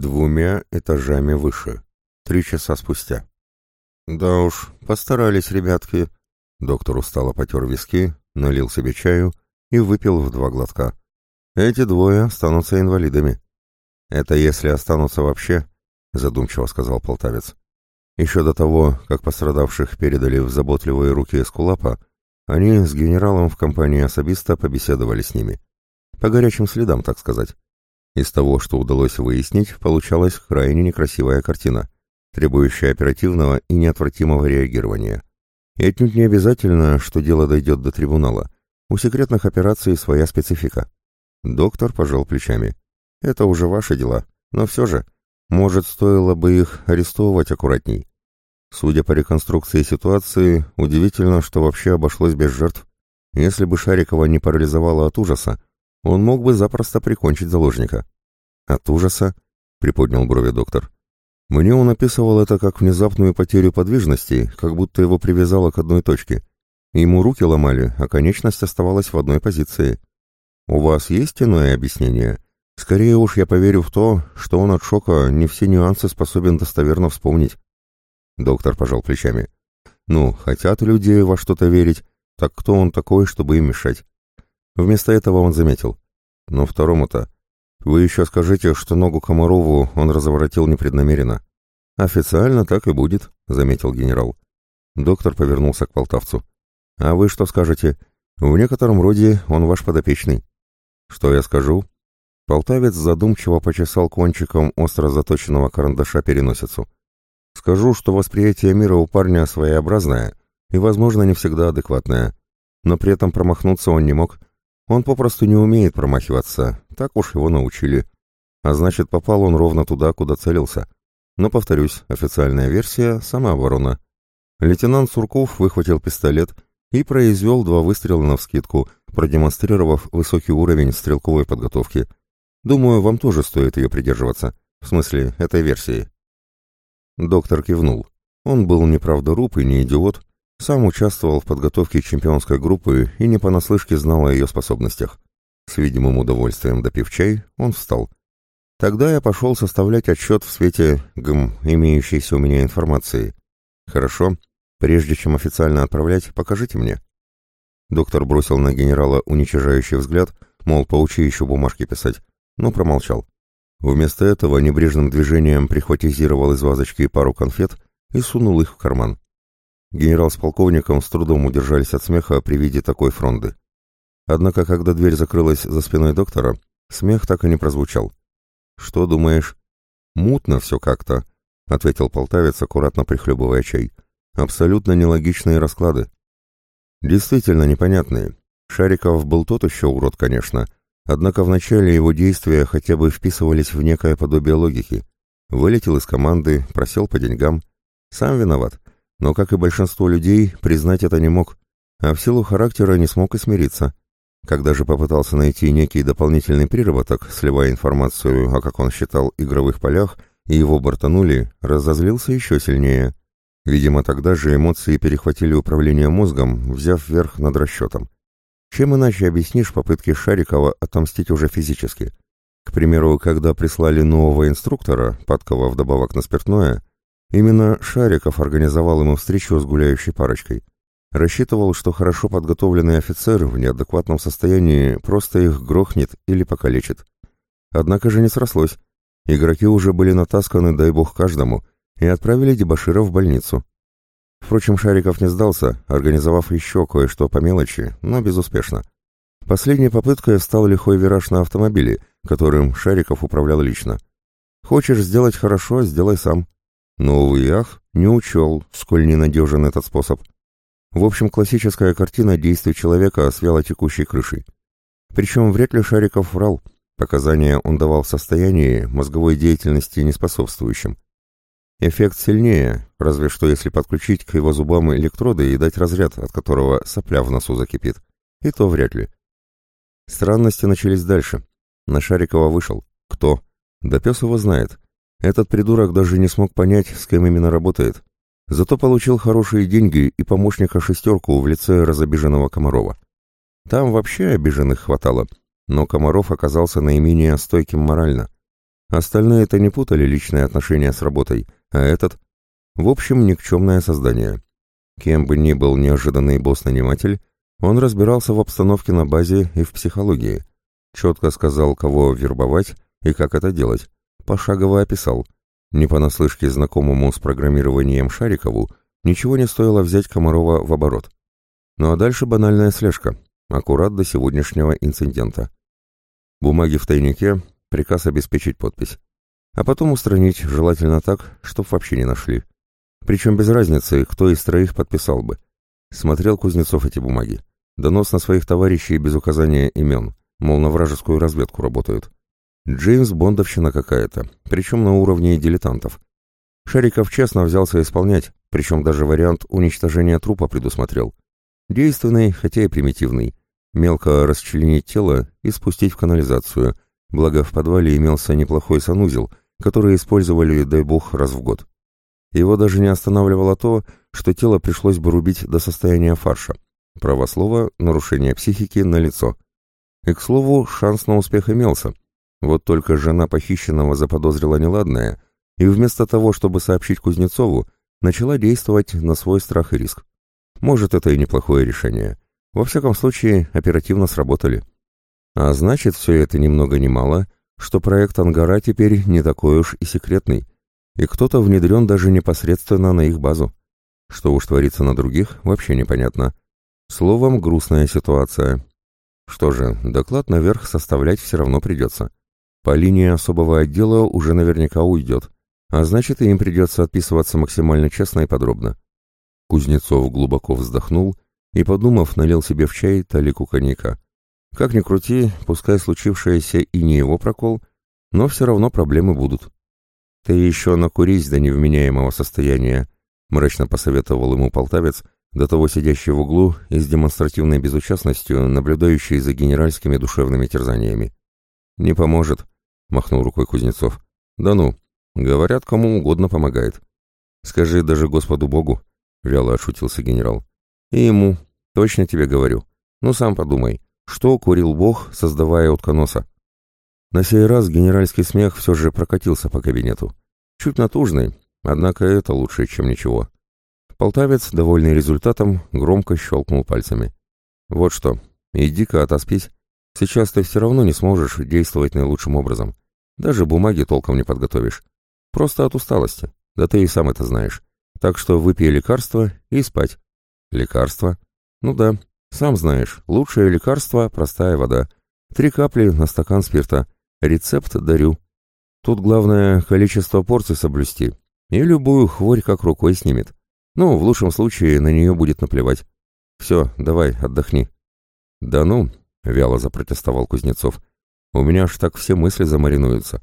двумя этажами выше. Три часа спустя. Да уж, постарались ребятки. Доктор устало потер виски, налил себе чаю и выпил в два глотка. Эти двое останутся инвалидами. Это если останутся вообще, задумчиво сказал полтавец. Еще до того, как пострадавших передали в заботливые руки Эскулапа, они с генералом в компании особиста побеседовали с ними. По горячим следам, так сказать. Из того, что удалось выяснить, получалась крайне некрасивая картина, требующая оперативного и неотвратимого реагирования. И отнюдь не обязательно, что дело дойдет до трибунала. У секретных операций своя специфика. Доктор пожал плечами. Это уже ваши дела, но все же, может, стоило бы их арестовывать аккуратней. Судя по реконструкции ситуации, удивительно, что вообще обошлось без жертв. Если бы Шарикова не парализовала от ужаса, он мог бы запросто прикончить заложника. От ужаса? Приподнял брови доктор. Мне он описывал это как внезапную потерю подвижности, как будто его привязало к одной точке. Ему руки ломали, а конечность оставалась в одной позиции. У вас есть иное объяснение? Скорее уж я поверю в то, что он от шока не все нюансы способен достоверно вспомнить. Доктор пожал плечами. Ну, хотят люди во что-то верить, так кто он такой, чтобы им мешать? Вместо этого он заметил. Но второму-то... Вы еще скажите, что ногу Комарову он разворотил непреднамеренно. Официально так и будет, заметил генерал. Доктор повернулся к полтавцу. А вы что скажете? В некотором роде он ваш подопечный. Что я скажу? Полтавец задумчиво почесал кончиком остро заточенного карандаша переносицу. Скажу, что восприятие мира у парня своеобразное и, возможно, не всегда адекватное. Но при этом промахнуться он не мог, он попросту не умеет промахиваться, так уж его научили. А значит, попал он ровно туда, куда целился. Но, повторюсь, официальная версия — самооборона. Лейтенант Сурков выхватил пистолет и произвел два выстрела навскидку, продемонстрировав высокий уровень стрелковой подготовки. Думаю, вам тоже стоит ее придерживаться. В смысле, этой версии. Доктор кивнул. Он был не правдоруб и не идиот, сам участвовал в подготовке чемпионской группы и не понаслышке знал о ее способностях. С видимым удовольствием допив чай, он встал. Тогда я пошел составлять отчет в свете, гм, имеющейся у меня информации. Хорошо, прежде чем официально отправлять, покажите мне. Доктор бросил на генерала уничижающий взгляд, мол, поучи еще бумажки писать, но промолчал. Вместо этого небрежным движением прихватизировал из вазочки пару конфет и сунул их в карман. Генерал с полковником с трудом удержались от смеха при виде такой фронды. Однако, когда дверь закрылась за спиной доктора, смех так и не прозвучал. «Что думаешь?» «Мутно все как-то», — ответил полтавец, аккуратно прихлебывая чай. «Абсолютно нелогичные расклады». «Действительно непонятные. Шариков был тот еще урод, конечно, однако вначале его действия хотя бы вписывались в некое подобие логики. Вылетел из команды, просел по деньгам. Сам виноват но, как и большинство людей, признать это не мог, а в силу характера не смог и смириться. Когда же попытался найти некий дополнительный приработок, сливая информацию о, как он считал, игровых полях, и его бортанули, разозлился еще сильнее. Видимо, тогда же эмоции перехватили управление мозгом, взяв верх над расчетом. Чем иначе объяснишь попытки Шарикова отомстить уже физически? К примеру, когда прислали нового инструктора, падкого вдобавок на спиртное, Именно Шариков организовал ему встречу с гуляющей парочкой. Рассчитывал, что хорошо подготовленный офицер в неадекватном состоянии просто их грохнет или покалечит. Однако же не срослось. Игроки уже были натасканы, дай бог каждому, и отправили дебошира в больницу. Впрочем, Шариков не сдался, организовав еще кое-что по мелочи, но безуспешно. Последней попыткой стал лихой вираж на автомобиле, которым Шариков управлял лично. «Хочешь сделать хорошо, сделай сам», но, увы ах, не учел, сколь ненадежен этот способ. В общем, классическая картина действий человека с вялотекущей крышей. Причем вряд ли Шариков врал. Показания он давал в состоянии мозговой деятельности неспособствующим. Эффект сильнее, разве что если подключить к его зубам электроды и дать разряд, от которого сопля в носу закипит. И то вряд ли. Странности начались дальше. На Шарикова вышел. Кто? Да пес его знает. Этот придурок даже не смог понять, с кем именно работает. Зато получил хорошие деньги и помощника шестерку в лице разобиженного Комарова. Там вообще обиженных хватало, но Комаров оказался наименее стойким морально. Остальные-то не путали личные отношения с работой, а этот... В общем, никчемное создание. Кем бы ни был неожиданный босс-наниматель, он разбирался в обстановке на базе и в психологии. Четко сказал, кого вербовать и как это делать. Пошагово описал. Не понаслышке знакомому с программированием Шарикову ничего не стоило взять Комарова в оборот. Ну а дальше банальная слежка, аккурат до сегодняшнего инцидента. Бумаги в тайнике, приказ обеспечить подпись. А потом устранить, желательно так, чтоб вообще не нашли. Причем без разницы, кто из троих подписал бы. Смотрел Кузнецов эти бумаги. Донос на своих товарищей без указания имен, мол, на вражескую разведку работают. Джеймс Бондовщина какая-то, причем на уровне дилетантов. Шариков честно взялся исполнять, причем даже вариант уничтожения трупа предусмотрел. Действенный, хотя и примитивный. Мелко расчленить тело и спустить в канализацию, благо в подвале имелся неплохой санузел, который использовали, дай бог, раз в год. Его даже не останавливало то, что тело пришлось бы рубить до состояния фарша. Право слова, нарушение психики на лицо. И, к слову, шанс на успех имелся. Вот только жена похищенного заподозрила неладное, и вместо того, чтобы сообщить Кузнецову, начала действовать на свой страх и риск. Может, это и неплохое решение. Во всяком случае, оперативно сработали. А значит, все это ни много ни мало, что проект «Ангара» теперь не такой уж и секретный, и кто-то внедрен даже непосредственно на их базу. Что уж творится на других, вообще непонятно. Словом, грустная ситуация. Что же, доклад наверх составлять все равно придется. По линии особого отдела уже наверняка уйдет, а значит, и им придется отписываться максимально честно и подробно. Кузнецов глубоко вздохнул и, подумав, налил себе в чай талику коньяка. Как ни крути, пускай случившееся и не его прокол, но все равно проблемы будут. «Ты еще накурись до невменяемого состояния», — мрачно посоветовал ему полтавец, до того сидящий в углу и с демонстративной безучастностью, наблюдающий за генеральскими душевными терзаниями. «Не поможет», — махнул рукой Кузнецов. «Да ну, говорят, кому угодно помогает». «Скажи даже Господу Богу», — вяло отшутился генерал. «И ему, точно тебе говорю. Ну сам подумай, что курил Бог, создавая утконоса?» На сей раз генеральский смех все же прокатился по кабинету. Чуть натужный, однако это лучше, чем ничего. Полтавец, довольный результатом, громко щелкнул пальцами. «Вот что, иди-ка отоспись. Сейчас ты все равно не сможешь действовать наилучшим образом. Даже бумаги толком не подготовишь. Просто от усталости. Да ты и сам это знаешь. Так что выпей лекарство и спать». «Лекарство?» «Ну да, сам знаешь, лучшее лекарство – простая вода. Три капли на стакан спирта. Рецепт дарю. Тут главное количество порций соблюсти, и любую хворь как рукой снимет. Ну, в лучшем случае на нее будет наплевать. Все, давай, отдохни. Да ну, вяло запротестовал Кузнецов. У меня аж так все мысли замаринуются.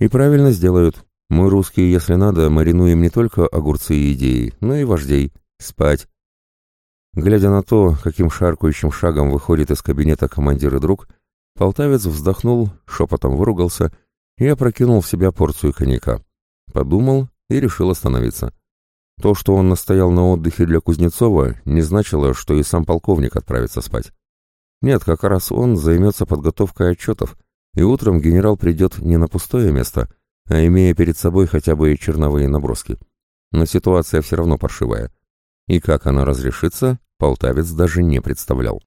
И правильно сделают. Мы, русские, если надо, маринуем не только огурцы и идеи, но и вождей. Спать. Глядя на то, каким шаркающим шагом выходит из кабинета командир и друг, Полтавец вздохнул, шепотом выругался и опрокинул в себя порцию коньяка. Подумал и решил остановиться. То, что он настоял на отдыхе для Кузнецова, не значило, что и сам полковник отправится спать. Нет, как раз он займется подготовкой отчетов, и утром генерал придет не на пустое место, а имея перед собой хотя бы черновые наброски. Но ситуация все равно паршивая. И как она разрешится, полтавец даже не представлял.